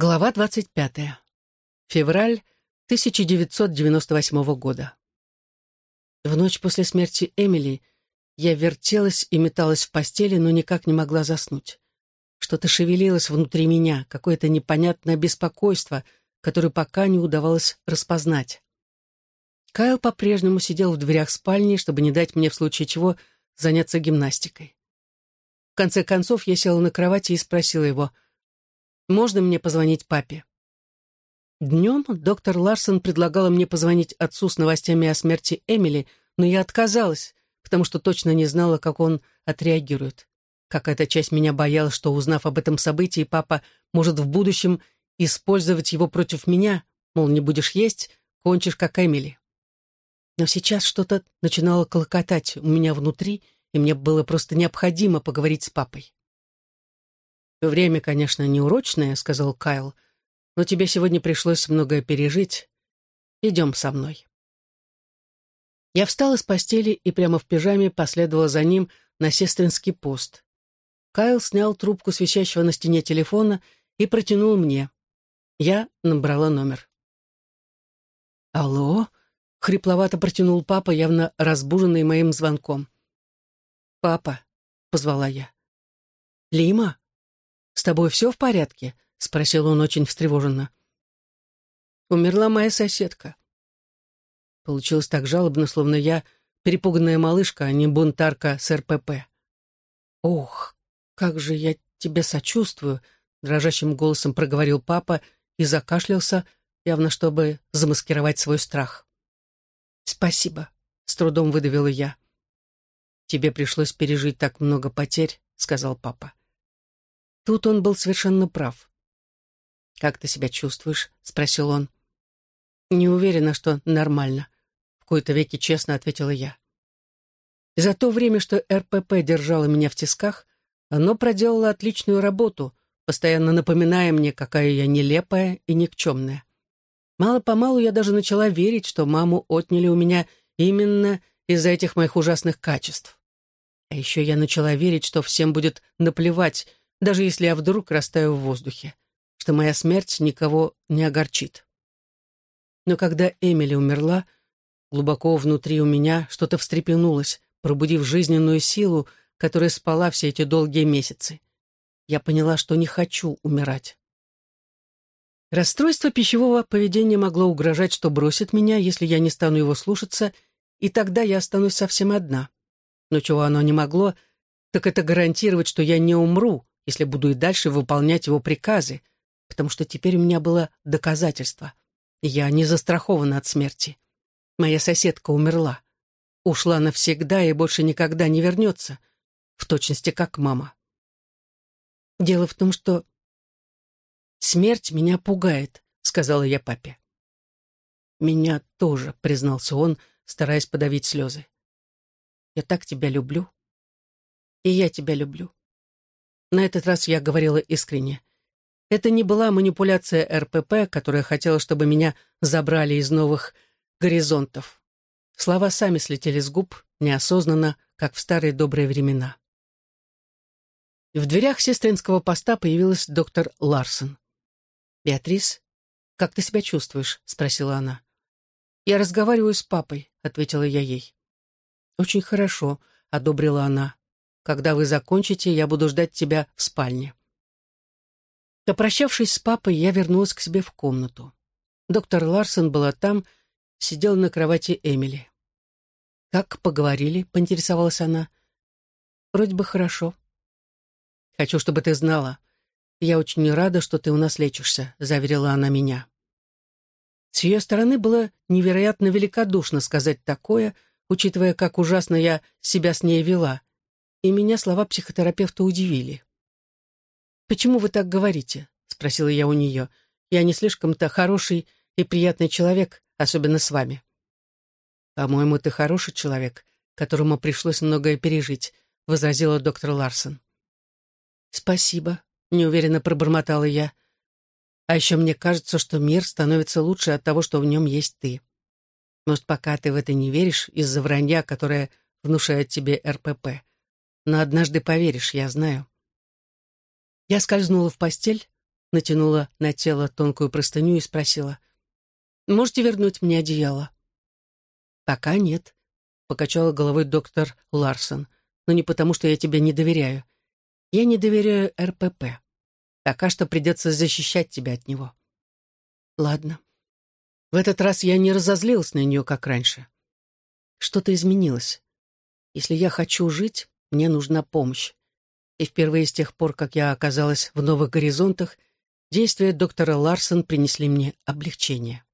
Глава 25. Февраль 1998 года. В ночь после смерти Эмили я вертелась и металась в постели, но никак не могла заснуть. Что-то шевелилось внутри меня, какое-то непонятное беспокойство, которое пока не удавалось распознать. Кайл по-прежнему сидел в дверях спальни, чтобы не дать мне в случае чего заняться гимнастикой. В конце концов я села на кровати и спросила его — можно мне позвонить папе? Днем доктор Ларсон предлагала мне позвонить отцу с новостями о смерти Эмили, но я отказалась, потому что точно не знала, как он отреагирует. Какая-то часть меня боялась, что, узнав об этом событии, папа может в будущем использовать его против меня, мол, не будешь есть, кончишь, как Эмили. Но сейчас что-то начинало колокотать у меня внутри, и мне было просто необходимо поговорить с папой. «Время, конечно, неурочное», — сказал Кайл, «но тебе сегодня пришлось многое пережить. Идем со мной». Я встала с постели и прямо в пижаме последовала за ним на сестринский пост. Кайл снял трубку с на стене телефона и протянул мне. Я набрала номер. «Алло?» — хрипловато протянул папа, явно разбуженный моим звонком. «Папа», — позвала я. «Лима?» «С тобой все в порядке?» — спросил он очень встревоженно. «Умерла моя соседка». Получилось так жалобно, словно я перепуганная малышка, а не бунтарка с РПП. «Ох, как же я тебе сочувствую!» — дрожащим голосом проговорил папа и закашлялся, явно чтобы замаскировать свой страх. «Спасибо», — с трудом выдавила я. «Тебе пришлось пережить так много потерь», — сказал папа. Тут он был совершенно прав. «Как ты себя чувствуешь?» — спросил он. «Не уверена, что нормально», — в кои-то веки честно ответила я. За то время, что РПП держала меня в тисках, оно проделало отличную работу, постоянно напоминая мне, какая я нелепая и никчемная. Мало-помалу я даже начала верить, что маму отняли у меня именно из-за этих моих ужасных качеств. А еще я начала верить, что всем будет наплевать, даже если я вдруг растаю в воздухе, что моя смерть никого не огорчит. Но когда Эмили умерла, глубоко внутри у меня что-то встрепенулось, пробудив жизненную силу, которая спала все эти долгие месяцы. Я поняла, что не хочу умирать. Расстройство пищевого поведения могло угрожать, что бросит меня, если я не стану его слушаться, и тогда я останусь совсем одна. Но чего оно не могло, так это гарантировать, что я не умру, если буду и дальше выполнять его приказы, потому что теперь у меня было доказательство. Я не застрахована от смерти. Моя соседка умерла. Ушла навсегда и больше никогда не вернется, в точности как мама. Дело в том, что смерть меня пугает, сказала я папе. Меня тоже, признался он, стараясь подавить слезы. Я так тебя люблю. И я тебя люблю. На этот раз я говорила искренне. Это не была манипуляция РПП, которая хотела, чтобы меня забрали из новых горизонтов. Слова сами слетели с губ, неосознанно, как в старые добрые времена. В дверях сестринского поста появилась доктор Ларсон. «Беатрис, как ты себя чувствуешь?» — спросила она. «Я разговариваю с папой», — ответила я ей. «Очень хорошо», — одобрила она. Когда вы закончите, я буду ждать тебя в спальне». Попрощавшись с папой, я вернулась к себе в комнату. Доктор Ларсон была там, сидел на кровати Эмили. «Как поговорили?» — поинтересовалась она. «Вроде бы хорошо». «Хочу, чтобы ты знала. Я очень рада, что ты у нас лечишься», — заверила она меня. С ее стороны было невероятно великодушно сказать такое, учитывая, как ужасно я себя с ней вела, и меня слова психотерапевта удивили. «Почему вы так говорите?» — спросила я у нее. «Я не слишком-то хороший и приятный человек, особенно с вами». «По-моему, ты хороший человек, которому пришлось многое пережить», — возразила доктор Ларсон. «Спасибо», — неуверенно пробормотала я. «А еще мне кажется, что мир становится лучше от того, что в нем есть ты. Может, пока ты в это не веришь из-за вранья, которое внушает тебе РПП но однажды поверишь, я знаю. Я скользнула в постель, натянула на тело тонкую простыню и спросила. «Можете вернуть мне одеяло?» «Пока нет», — покачала головой доктор Ларсон. «Но не потому, что я тебе не доверяю. Я не доверяю РПП. Пока что придется защищать тебя от него». «Ладно». В этот раз я не разозлилась на нее, как раньше. Что-то изменилось. Если я хочу жить, мне нужна помощь. И впервые с тех пор, как я оказалась в новых горизонтах, действия доктора Ларсон принесли мне облегчение.